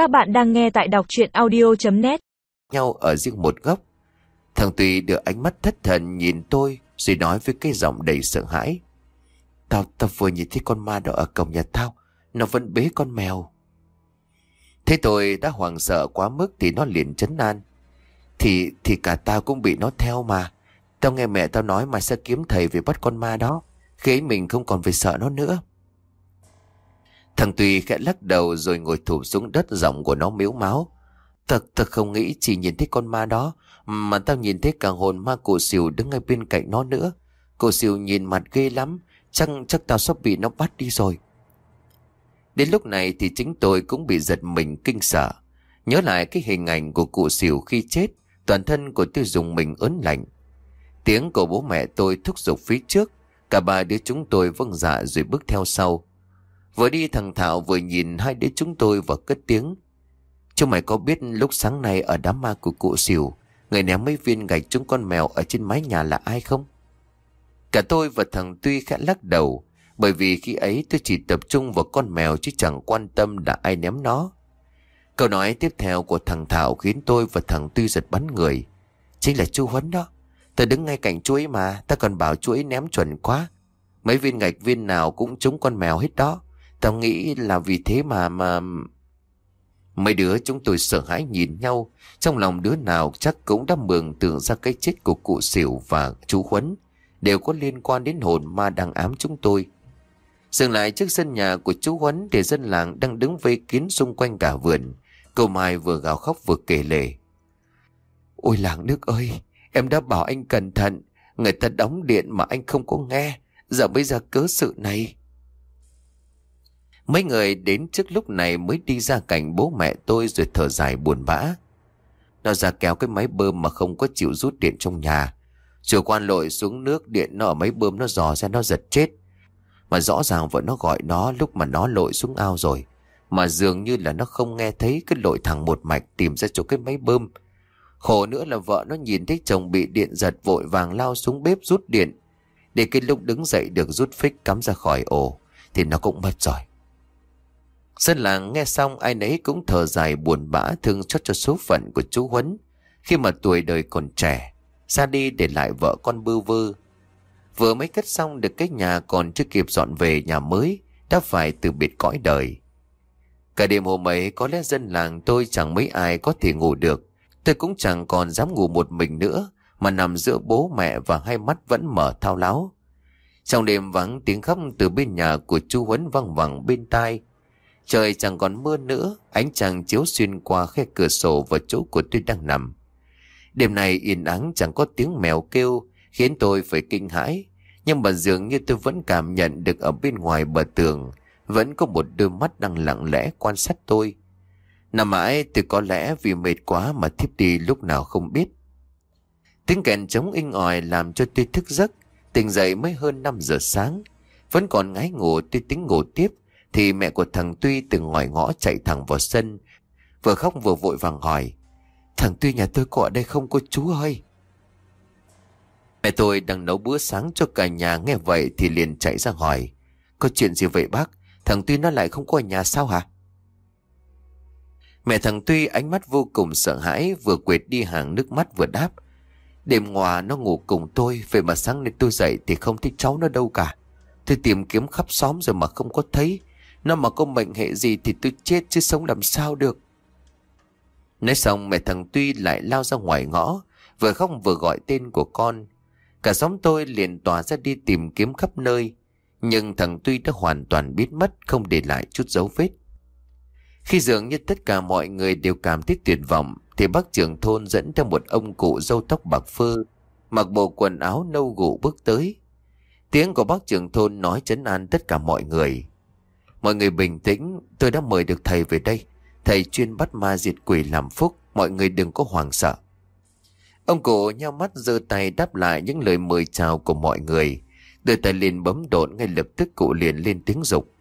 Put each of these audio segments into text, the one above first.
Các bạn đang nghe tại đọc chuyện audio.net nhau ở riêng một góc. Thằng Tùy đưa ánh mắt thất thần nhìn tôi rồi nói với cái giọng đầy sợ hãi. Tao, tao vừa nhìn thấy con ma đó ở cổng nhà tao. Nó vẫn bế con mèo. Thế tôi đã hoảng sợ quá mức thì nó liền chấn an. Thì, thì cả tao cũng bị nó theo mà. Tao nghe mẹ tao nói mà sẽ kiếm thầy về bắt con ma đó. Khi ấy mình không còn phải sợ nó nữa. Thằng Tùy khẽ lắc đầu rồi ngồi thụp xuống đất giọng của nó miếu máu. Thật, thật không nghĩ chỉ nhìn thấy con ma đó, mà tao nhìn thấy cả hồn ma cổ siêu đứng ngay bên cạnh nó nữa. Cổ siêu nhìn mặt ghê lắm, chắc chắc tao sắp bị nó bắt đi rồi. Đến lúc này thì chính tôi cũng bị giật mình kinh sợ. Nhớ lại cái hình ảnh của cụ xỉu khi chết, toàn thân của tôi dùng mình ớn lạnh. Tiếng của bố mẹ tôi thúc giục phía trước, cả ba đứa chúng tôi vâng dạ rồi bước theo sau. Vừa đi thằng Thảo vừa nhìn hai đứa chúng tôi và cất tiếng. Chúng mày có biết lúc sáng nay ở đám ma của cụ xỉu, người ném mấy viên gạch trúng con mèo ở trên mái nhà là ai không? Cả tôi và thằng Tuy khẽ lắc đầu, bởi vì khi ấy tôi chỉ tập trung vào con mèo chứ chẳng quan tâm đã ai ném nó. Câu nói tiếp theo của thằng Thảo khiến tôi và thằng Tuy giật bắn người. Chính là chú Huấn đó. Tôi đứng ngay cạnh chuỗi mà, ta còn bảo chuỗi ném chuẩn quá. Mấy viên gạch viên nào cũng trúng con mèo hết đó. Tao nghĩ là vì thế mà mà... Mấy đứa chúng tôi sợ hãi nhìn nhau, trong lòng đứa nào chắc cũng đã mường tưởng ra cái chết của cụ xỉu và chú Huấn, đều có liên quan đến hồn ma đang ám chúng tôi. Dừng lại trước sân nhà của chú Huấn để dân làng đang đứng vây kín xung quanh cả vườn. cầu Mai vừa gào khóc vừa kể lể. Ôi làng nước ơi, em đã bảo anh cẩn thận, người ta đóng điện mà anh không có nghe, giờ bây giờ cớ sự này. Mấy người đến trước lúc này mới đi ra cảnh bố mẹ tôi rồi thở dài buồn bã. Nó ra kéo cái máy bơm mà không có chịu rút điện trong nhà. Chiều quan lội xuống nước, điện nó ở máy bơm nó dò ra nó giật chết. Mà rõ ràng vợ nó gọi nó lúc mà nó lội xuống ao rồi. Mà dường như là nó không nghe thấy cái lội thẳng một mạch tìm ra chỗ cái máy bơm. Khổ nữa là vợ nó nhìn thấy chồng bị điện giật vội vàng lao xuống bếp rút điện. Để cái lúc đứng dậy được rút phích cắm ra khỏi ổ, thì nó cũng mất rồi. Dân làng nghe xong ai nấy cũng thở dài buồn bã thương xót cho số phận của chú Huấn khi mà tuổi đời còn trẻ, ra đi để lại vợ con bư vơ. Vừa mới cất xong được cái nhà còn chưa kịp dọn về nhà mới, đã phải từ biệt cõi đời. Cả đêm hôm ấy có lẽ dân làng tôi chẳng mấy ai có thể ngủ được. Tôi cũng chẳng còn dám ngủ một mình nữa, mà nằm giữa bố mẹ và hai mắt vẫn mở thao láo. Trong đêm vắng tiếng khóc từ bên nhà của chú Huấn văng vẳng bên tai, Trời chẳng còn mưa nữa, ánh trăng chiếu xuyên qua khe cửa sổ vào chỗ của tôi đang nằm. Đêm này yên ắng chẳng có tiếng mèo kêu, khiến tôi phải kinh hãi. Nhưng mà dường như tôi vẫn cảm nhận được ở bên ngoài bờ tường, vẫn có một đôi mắt đang lặng lẽ quan sát tôi. Nằm mãi tôi có lẽ vì mệt quá mà thiếp đi lúc nào không biết. Tiếng kèn trống inh ỏi làm cho tôi thức giấc, tỉnh dậy mới hơn 5 giờ sáng. Vẫn còn ngái ngủ tôi tính ngủ tiếp thì mẹ của thằng Tuy từ ngoài ngõ chạy thẳng vào sân, Vừa khóc vừa vội vàng hỏi, Thằng Tuy, nhà tôi có ở đây không, cô chú ơi? Mẹ tôi đang nấu bữa sáng cho cả nhà nghe vậy thì liền chạy ra hỏi, Có chuyện gì vậy bác? Thằng Tuy nó lại không có ở nhà sao hả? Mẹ thằng Tuy ánh mắt vô cùng sợ hãi, Vừa quệt đi hàng nước mắt vừa đáp, Đêm ngoài nó ngủ cùng tôi, Vậy mà sáng nay tôi dậy thì không thấy cháu nó đâu cả. Tôi tìm kiếm khắp xóm rồi mà không có thấy nó mà có mệnh hệ gì thì tôi chết chứ sống làm sao được. Nói xong mẹ thằng Tuy lại lao ra ngoài ngõ, vừa khóc vừa gọi tên của con. Cả xóm tôi liền tỏa ra đi tìm kiếm khắp nơi, nhưng thằng Tuy đã hoàn toàn biến mất không để lại chút dấu vết. Khi dường như tất cả mọi người đều cảm thấy tuyệt vọng, thì bác trưởng thôn dẫn theo một ông cụ râu tóc bạc phơ, mặc bộ quần áo nâu gụ bước tới. Tiếng của bác trưởng thôn nói chấn an tất cả mọi người. Mọi người bình tĩnh, tôi đã mời được thầy về đây. Thầy chuyên bắt ma diệt quỷ làm phúc, mọi người đừng có hoảng sợ. Ông cụ nhau mắt giơ tay đáp lại những lời mời chào của mọi người. Đưa tay liền bấm độn ngay lập tức cụ liền lên tiếng dục.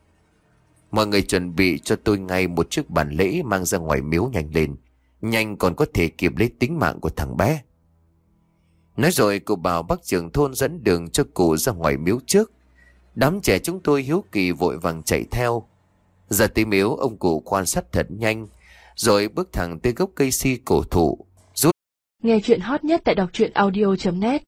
Mọi người chuẩn bị cho tôi ngay một chiếc bàn lễ mang ra ngoài miếu nhanh lên. Nhanh còn có thể kịp lấy tính mạng của thằng bé. Nói rồi cụ bảo bác trưởng thôn dẫn đường cho cụ ra ngoài miếu trước. Đám trẻ chúng tôi hiếu kỳ vội vàng chạy theo. Giờ tí miếu ông cụ quan sát thật nhanh. Rồi bước thẳng tới gốc cây si cổ thụ Nghe chuyện hot nhất tại đọc truyện audio.net